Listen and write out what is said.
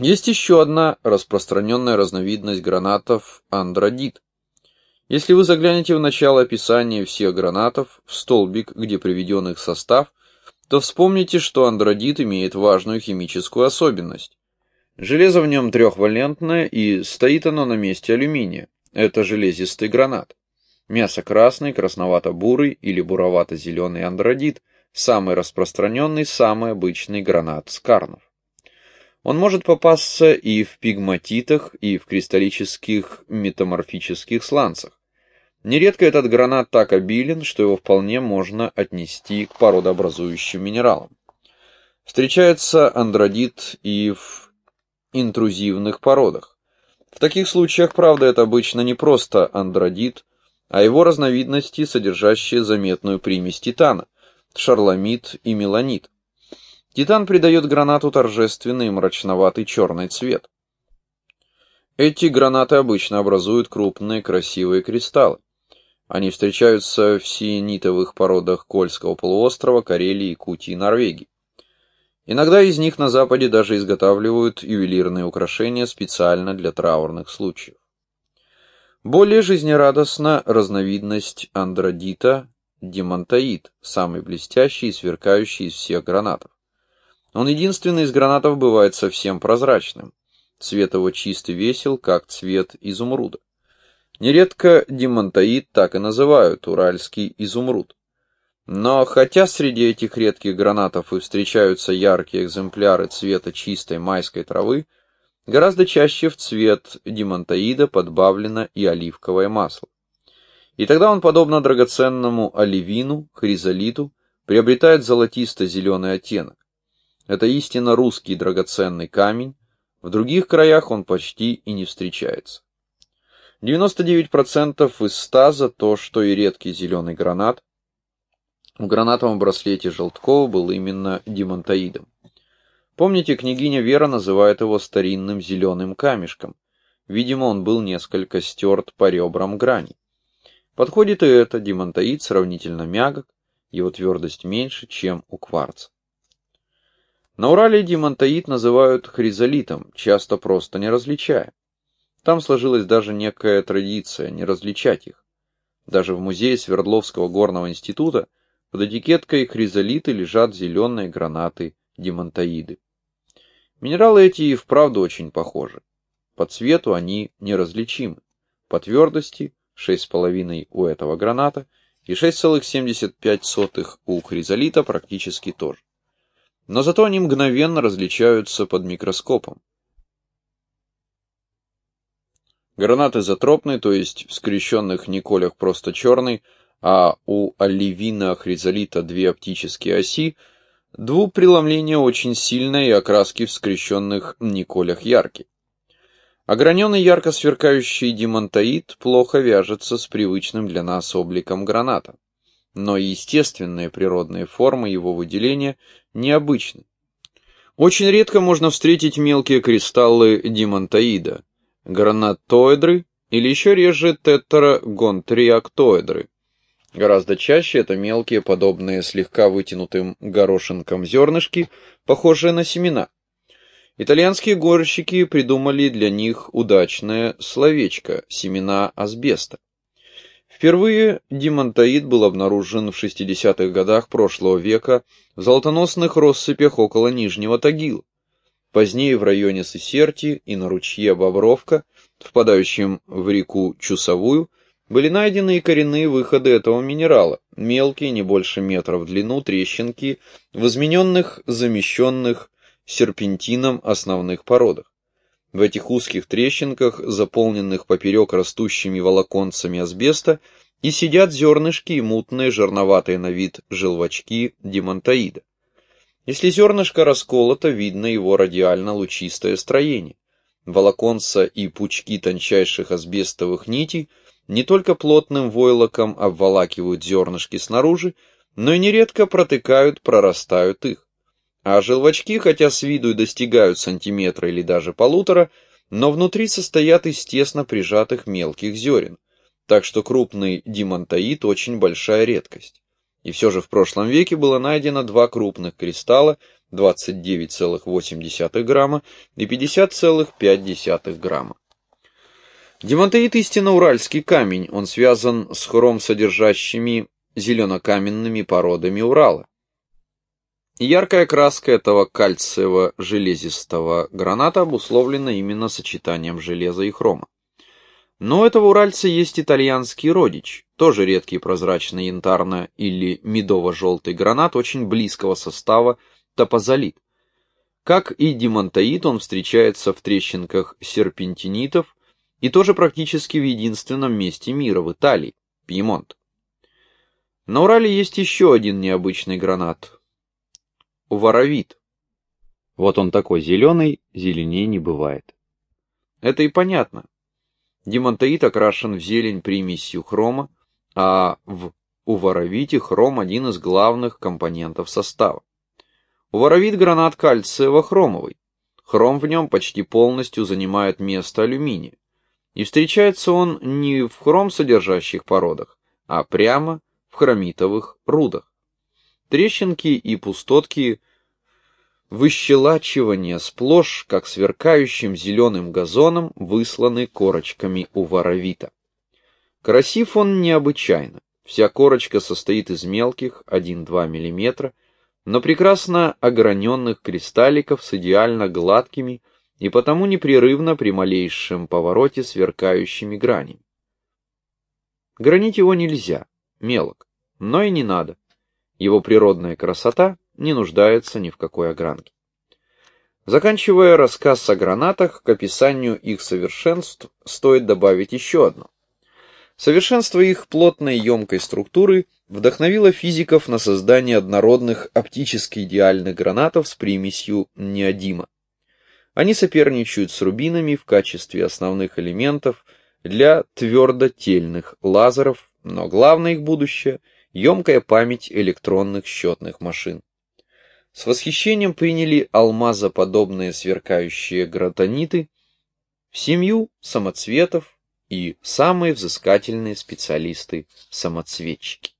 Есть еще одна распространенная разновидность гранатов – андродит. Если вы заглянете в начало описания всех гранатов, в столбик, где приведен их состав, то вспомните, что андродит имеет важную химическую особенность. Железо в нем трехвалентное и стоит оно на месте алюминия. Это железистый гранат. Мясо красный, красновато-бурый или буровато-зеленый андродит – самый распространенный, самый обычный гранат скарнов. Он может попасться и в пигматитах, и в кристаллических метаморфических сланцах. Нередко этот гранат так обилен, что его вполне можно отнести к породообразующим минералам. Встречается андродит и в интрузивных породах. В таких случаях, правда, это обычно не просто андродит, а его разновидности, содержащие заметную примесь титана, шарламид и меланит. Титан придает гранату торжественный мрачноватый черный цвет. Эти гранаты обычно образуют крупные красивые кристаллы. Они встречаются в сиенитовых породах Кольского полуострова, Карелии, Якутии Норвегии. Иногда из них на Западе даже изготавливают ювелирные украшения специально для траурных случаев. Более жизнерадостна разновидность андродита демонтаид, самый блестящий и сверкающий из всех гранатов. Он единственный из гранатов бывает совсем прозрачным. Цвет его чист и весел, как цвет изумруда. Нередко демонтаид так и называют, уральский изумруд. Но хотя среди этих редких гранатов и встречаются яркие экземпляры цвета чистой майской травы, гораздо чаще в цвет демонтаида подбавлено и оливковое масло. И тогда он, подобно драгоценному оливину, хризолиту, приобретает золотисто-зеленый оттенок. Это истинно русский драгоценный камень, в других краях он почти и не встречается. 99% из 100 за то, что и редкий зеленый гранат в гранатовом браслете Желткова был именно демонтаидом. Помните, княгиня Вера называет его старинным зеленым камешком. Видимо, он был несколько стерт по ребрам грани. Подходит и это, демонтаид сравнительно мягок, его твердость меньше, чем у кварца. На Урале демонтаид называют хризолитом, часто просто не различая. Там сложилась даже некая традиция не различать их. Даже в музее Свердловского горного института под этикеткой хризолиты лежат зеленые гранаты демонтаиды. Минералы эти и вправду очень похожи. По цвету они неразличимы. По твердости 6,5 у этого граната и 6,75 у хризолита практически тоже но зато они мгновенно различаются под микроскопом. Гранат изотропный, то есть в скрещенных николях просто черный, а у оливина хризолита две оптические оси, двупреломление очень сильное и окраски в скрещенных николях яркие. Ограненный ярко сверкающий демонтаид плохо вяжется с привычным для нас обликом граната но естественные природные формы его выделения необычны. Очень редко можно встретить мелкие кристаллы димонтаида, гранатоидры или еще реже тетрагонтриактоидры. Гораздо чаще это мелкие, подобные слегка вытянутым горошинкам зернышки, похожие на семена. Итальянские горщики придумали для них удачное словечко «семена асбеста». Впервые демонтаид был обнаружен в 60-х годах прошлого века в золотоносных россыпях около Нижнего Тагила. Позднее в районе Сесерти и на ручье Бобровка, впадающем в реку Чусовую, были найдены и коренные выходы этого минерала, мелкие, не больше метра в длину, трещинки, в измененных, замещенных серпентином основных породах. В этих узких трещинках, заполненных поперек растущими волоконцами асбеста, и сидят зернышки и мутные, жирноватые на вид желвачки демонтаида. Если зернышко расколото, видно его радиально-лучистое строение. Волоконца и пучки тончайших асбестовых нитей не только плотным войлоком обволакивают зернышки снаружи, но и нередко протыкают, прорастают их. А желвачки, хотя с виду и достигают сантиметра или даже полутора, но внутри состоят из тесно прижатых мелких зерен, так что крупный димантаид очень большая редкость. И все же в прошлом веке было найдено два крупных кристалла 29,8 грамма и 50,5 грамма. Демонтеид истинно уральский камень, он связан с хром содержащими зеленокаменными породами Урала. Яркая краска этого кальциево-железистого граната обусловлена именно сочетанием железа и хрома. Но у этого уральца есть итальянский родич, тоже редкий прозрачный янтарно- или медово-желтый гранат очень близкого состава топозолит. Как и демонтаид, он встречается в трещинках серпентинитов и тоже практически в единственном месте мира, в Италии, Пьемонт. На Урале есть еще один необычный гранат Воровит. Вот он такой зеленый, зеленее не бывает. Это и понятно. Демонтаид окрашен в зелень примесью хрома, а в уворовите хром один из главных компонентов состава. Уворовит гранат кальциево-хромовый. Хром в нем почти полностью занимает место алюминия. И встречается он не в хром содержащих породах, а прямо в хромитовых рудах. Трещинки и пустотки выщелачивания сплошь, как сверкающим зеленым газоном, высланы корочками у воровита. Красив он необычайно. Вся корочка состоит из мелких, 1-2 мм, но прекрасно ограненных кристалликов с идеально гладкими и потому непрерывно при малейшем повороте сверкающими гранями. Гранить его нельзя, мелок, но и не надо. Его природная красота не нуждается ни в какой огранке. Заканчивая рассказ о гранатах, к описанию их совершенств стоит добавить еще одно. Совершенство их плотной емкой структуры вдохновило физиков на создание однородных оптически идеальных гранатов с примесью неодима. Они соперничают с рубинами в качестве основных элементов для твердотельных лазеров, но главное их будущее – емкая память электронных счетных машин. С восхищением приняли алмазоподобные сверкающие гратониты в семью самоцветов и самые взыскательные специалисты-самоцветчики.